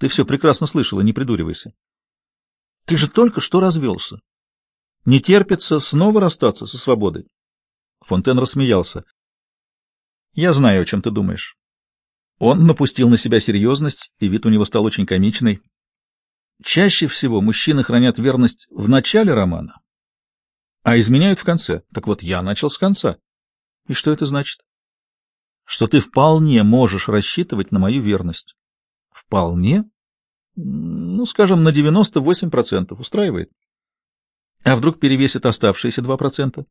Ты все прекрасно слышала, не придуривайся. Ты же только что развелся. Не терпится снова расстаться со свободой. Фонтен рассмеялся. Я знаю, о чем ты думаешь. Он напустил на себя серьезность, и вид у него стал очень комичный. Чаще всего мужчины хранят верность в начале романа, а изменяют в конце. Так вот, я начал с конца. И что это значит? Что ты вполне можешь рассчитывать на мою верность. Вполне? Ну, скажем, на 98% устраивает. А вдруг перевесит оставшиеся 2%?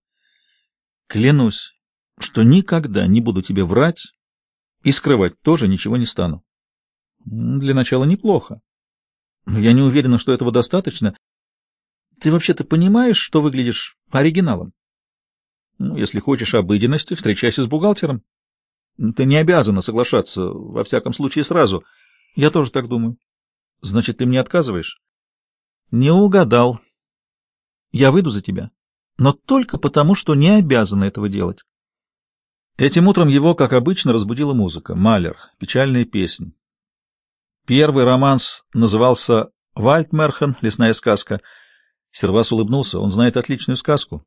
Клянусь, что никогда не буду тебе врать и скрывать тоже ничего не стану. Для начала неплохо. Но я не уверена, что этого достаточно. Ты вообще-то понимаешь, что выглядишь оригиналом? Ну, если хочешь обыденности, встречайся с бухгалтером. Ты не обязана соглашаться, во всяком случае, сразу. Я тоже так думаю. Значит, ты мне отказываешь? Не угадал. Я выйду за тебя, но только потому, что не обязана этого делать. Этим утром его, как обычно, разбудила музыка. Малер, печальная песня. Первый романс назывался «Вальтмерхен. Лесная сказка». Сервас улыбнулся. Он знает отличную сказку.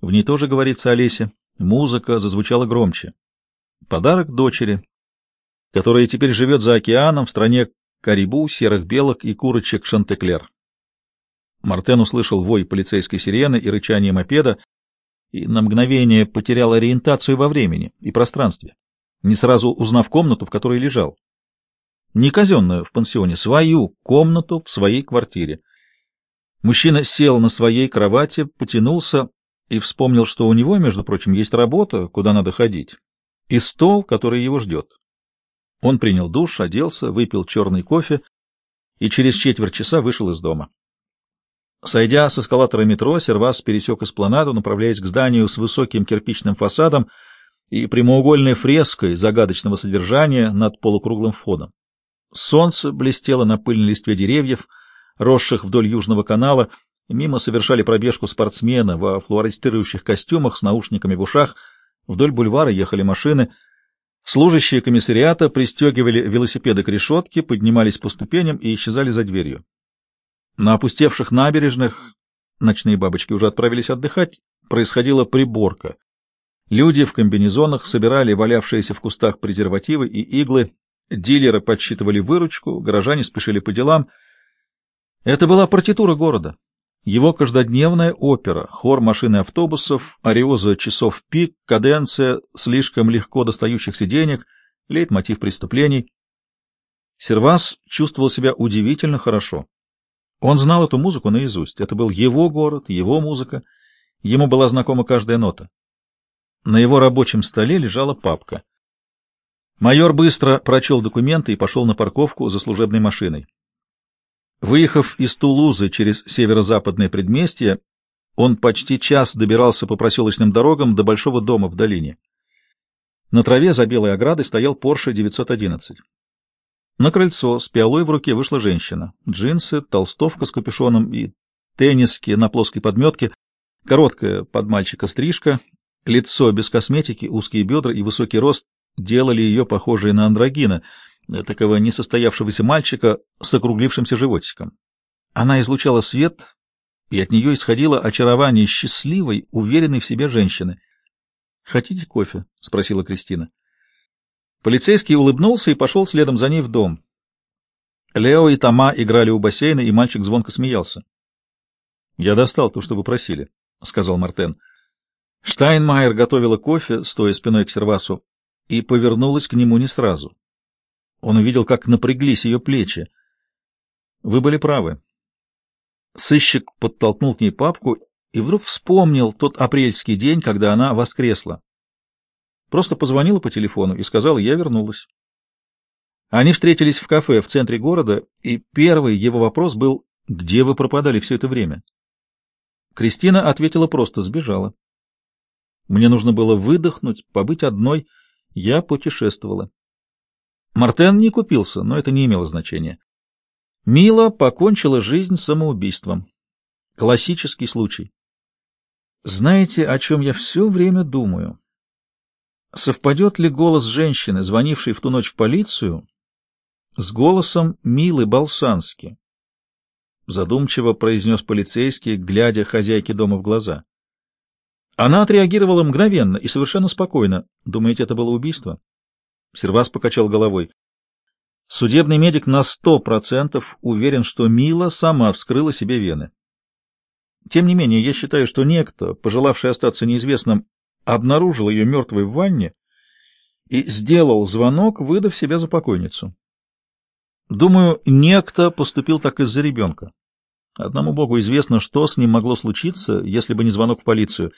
В ней тоже говорится о лесе. Музыка зазвучала громче. Подарок дочери, которая теперь живет за океаном в стране карибу, серых белок и курочек Шантеклер. Мартен услышал вой полицейской сирены и рычание мопеда, и на мгновение потерял ориентацию во времени и пространстве, не сразу узнав комнату, в которой лежал. Не казенную в пансионе, свою комнату в своей квартире. Мужчина сел на своей кровати, потянулся и вспомнил, что у него, между прочим, есть работа, куда надо ходить, и стол, который его ждет. Он принял душ, оделся, выпил черный кофе и через четверть часа вышел из дома. Сойдя с эскалатора метро, Сервас пересек эспланаду, направляясь к зданию с высоким кирпичным фасадом и прямоугольной фреской загадочного содержания над полукруглым входом. Солнце блестело на пыльной листве деревьев, росших вдоль южного канала, мимо совершали пробежку спортсмены во флуоресцирующих костюмах с наушниками в ушах, вдоль бульвара ехали машины — Служащие комиссариата пристегивали велосипеды к решетке, поднимались по ступеням и исчезали за дверью. На опустевших набережных ночные бабочки уже отправились отдыхать, происходила приборка. Люди в комбинезонах собирали валявшиеся в кустах презервативы и иглы, дилеры подсчитывали выручку, горожане спешили по делам. Это была партитура города. Его каждодневная опера, хор машины автобусов, ариоза часов пик, каденция слишком легко достающихся денег, лейтмотив преступлений. Сервас чувствовал себя удивительно хорошо. Он знал эту музыку наизусть. Это был его город, его музыка. Ему была знакома каждая нота. На его рабочем столе лежала папка. Майор быстро прочел документы и пошел на парковку за служебной машиной. Выехав из Тулузы через северо-западное предместье, он почти час добирался по проселочным дорогам до большого дома в долине. На траве за белой оградой стоял Порше 911. На крыльцо с пиалой в руке вышла женщина. Джинсы, толстовка с капюшоном и тенниски на плоской подметке, короткая под мальчика стрижка, лицо без косметики, узкие бедра и высокий рост делали ее похожей на андрогина — такого несостоявшегося мальчика с округлившимся животиком. Она излучала свет, и от нее исходило очарование счастливой, уверенной в себе женщины. «Хотите кофе?» — спросила Кристина. Полицейский улыбнулся и пошел следом за ней в дом. Лео и Тома играли у бассейна, и мальчик звонко смеялся. «Я достал то, что вы просили», — сказал Мартен. Штайнмайер готовила кофе, стоя спиной к сервасу, и повернулась к нему не сразу. Он увидел, как напряглись ее плечи. Вы были правы. Сыщик подтолкнул к ней папку и вдруг вспомнил тот апрельский день, когда она воскресла. Просто позвонила по телефону и сказала, я вернулась. Они встретились в кафе в центре города, и первый его вопрос был, где вы пропадали все это время? Кристина ответила просто, сбежала. Мне нужно было выдохнуть, побыть одной. Я путешествовала. Мартен не купился, но это не имело значения. Мила покончила жизнь самоубийством. Классический случай. Знаете, о чем я все время думаю? Совпадет ли голос женщины, звонившей в ту ночь в полицию, с голосом Милы Балсански. Задумчиво произнес полицейский, глядя хозяйке дома в глаза. Она отреагировала мгновенно и совершенно спокойно. Думаете, это было убийство? Сервас покачал головой. Судебный медик на сто процентов уверен, что Мила сама вскрыла себе вены. Тем не менее, я считаю, что некто, пожелавший остаться неизвестным, обнаружил ее мертвой в ванне и сделал звонок, выдав себя за покойницу. Думаю, некто поступил так из-за ребенка. Одному Богу известно, что с ним могло случиться, если бы не звонок в полицию.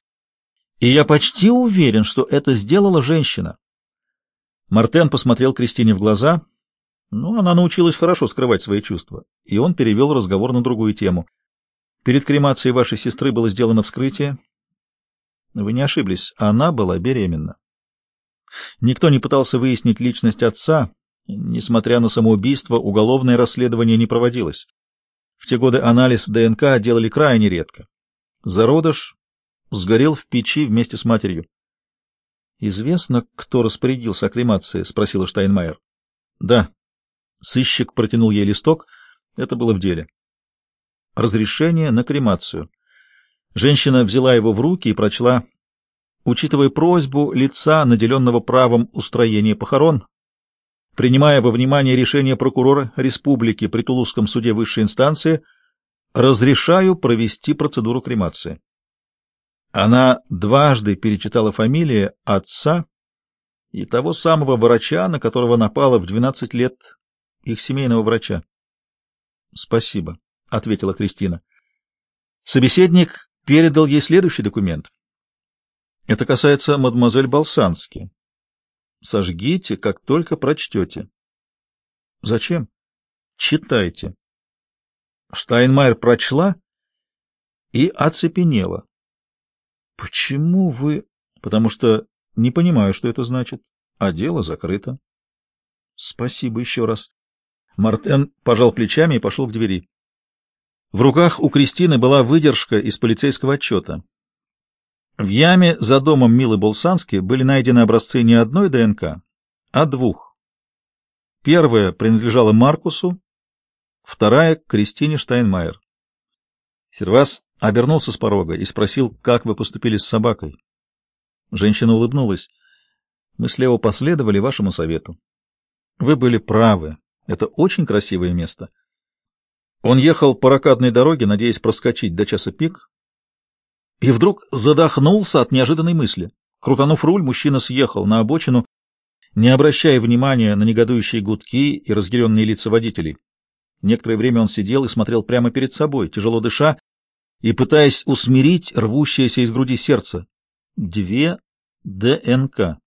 И я почти уверен, что это сделала женщина. Мартен посмотрел Кристине в глаза. Ну, она научилась хорошо скрывать свои чувства. И он перевел разговор на другую тему. Перед кремацией вашей сестры было сделано вскрытие. Вы не ошиблись, она была беременна. Никто не пытался выяснить личность отца. Несмотря на самоубийство, уголовное расследование не проводилось. В те годы анализ ДНК делали крайне редко. Зародыш сгорел в печи вместе с матерью. «Известно, кто распорядился о кремации?» — спросила Штайнмайер. «Да». Сыщик протянул ей листок. Это было в деле. Разрешение на кремацию. Женщина взяла его в руки и прочла учитывая просьбу лица, наделенного правом устроения похорон, принимая во внимание решение прокурора республики при Тулузском суде высшей инстанции, разрешаю провести процедуру кремации. Она дважды перечитала фамилии отца и того самого врача, на которого напала в 12 лет их семейного врача. — Спасибо, — ответила Кристина. Собеседник передал ей следующий документ. Это касается мадемуазель Балсански. Сожгите, как только прочтете. Зачем? Читайте. Штайнмайер прочла и оцепенела. Почему вы... Потому что не понимаю, что это значит. А дело закрыто. Спасибо еще раз. Мартен пожал плечами и пошел к двери. В руках у Кристины была выдержка из полицейского отчета. В яме за домом Милы Болсански были найдены образцы не одной ДНК, а двух. Первая принадлежала Маркусу, вторая — Кристине Штайнмайер. Сервас обернулся с порога и спросил, как вы поступили с собакой. Женщина улыбнулась. Мы слева последовали вашему совету. Вы были правы. Это очень красивое место. Он ехал по ракадной дороге, надеясь проскочить до часа пик, и вдруг задохнулся от неожиданной мысли. Крутанув руль, мужчина съехал на обочину, не обращая внимания на негодующие гудки и разъяренные лица водителей. Некоторое время он сидел и смотрел прямо перед собой, тяжело дыша и пытаясь усмирить рвущееся из груди сердце. Две ДНК.